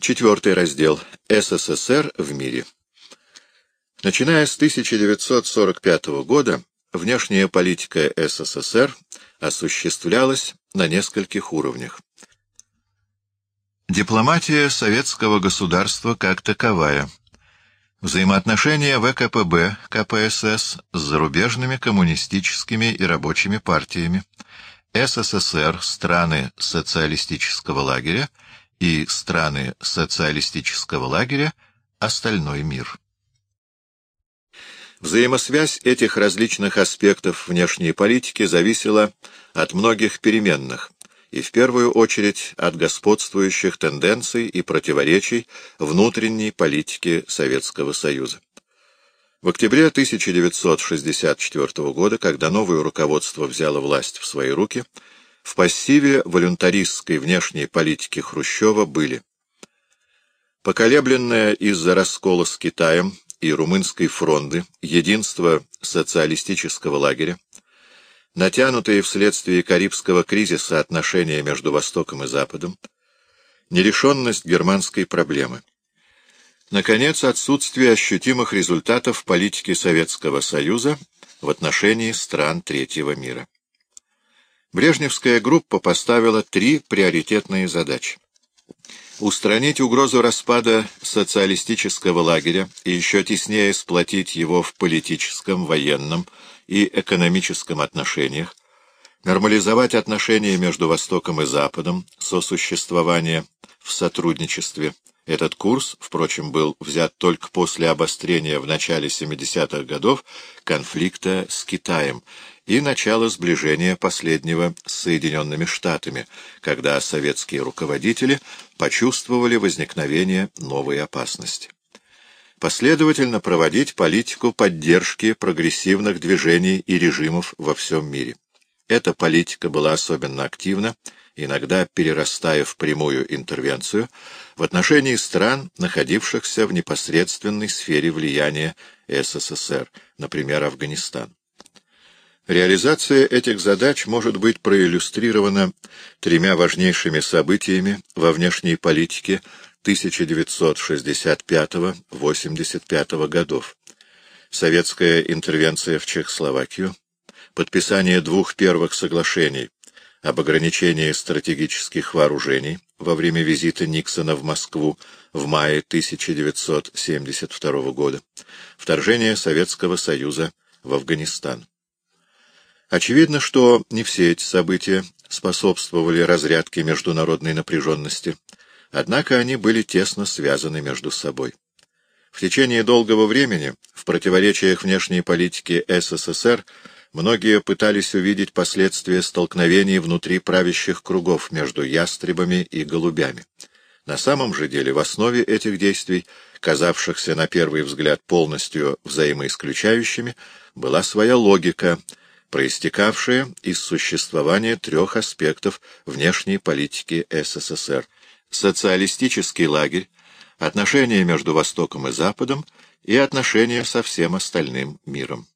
Четвертый раздел. СССР в мире. Начиная с 1945 года, внешняя политика СССР осуществлялась на нескольких уровнях. Дипломатия советского государства как таковая. Взаимоотношения ВКПБ, КПСС с зарубежными коммунистическими и рабочими партиями. СССР, страны социалистического лагеря и страны социалистического лагеря, остальной мир. Взаимосвязь этих различных аспектов внешней политики зависела от многих переменных, и в первую очередь от господствующих тенденций и противоречий внутренней политики Советского Союза. В октябре 1964 года, когда новое руководство взяло власть в свои руки, в пассиве волюнтаристской внешней политики Хрущева были поколебленная из-за раскола с Китаем и Румынской фронды единство социалистического лагеря, натянутые вследствие Карибского кризиса отношения между Востоком и Западом, нерешенность германской проблемы. Наконец, отсутствие ощутимых результатов политики Советского Союза в отношении стран третьего мира. Брежневская группа поставила три приоритетные задачи. Устранить угрозу распада социалистического лагеря и еще теснее сплотить его в политическом, военном и экономическом отношениях, нормализовать отношения между Востоком и Западом, сосуществование в сотрудничестве. Этот курс, впрочем, был взят только после обострения в начале 70-х годов конфликта с Китаем и начала сближения последнего с Соединенными Штатами, когда советские руководители почувствовали возникновение новой опасности. Последовательно проводить политику поддержки прогрессивных движений и режимов во всем мире. Эта политика была особенно активна, иногда перерастая в прямую интервенцию, в отношении стран, находившихся в непосредственной сфере влияния СССР, например, Афганистан. Реализация этих задач может быть проиллюстрирована тремя важнейшими событиями во внешней политике 1965-85 годов. Советская интервенция в Чехословакию, подписание двух первых соглашений об ограничении стратегических вооружений во время визита Никсона в Москву в мае 1972 года, вторжение Советского Союза в Афганистан. Очевидно, что не все эти события способствовали разрядке международной напряженности, однако они были тесно связаны между собой. В течение долгого времени, в противоречиях внешней политики СССР, многие пытались увидеть последствия столкновений внутри правящих кругов между ястребами и голубями. На самом же деле в основе этих действий, казавшихся на первый взгляд полностью взаимоисключающими, была своя логика — проистекавшее из существования трех аспектов внешней политики СССР — социалистический лагерь, отношения между Востоком и Западом и отношения со всем остальным миром.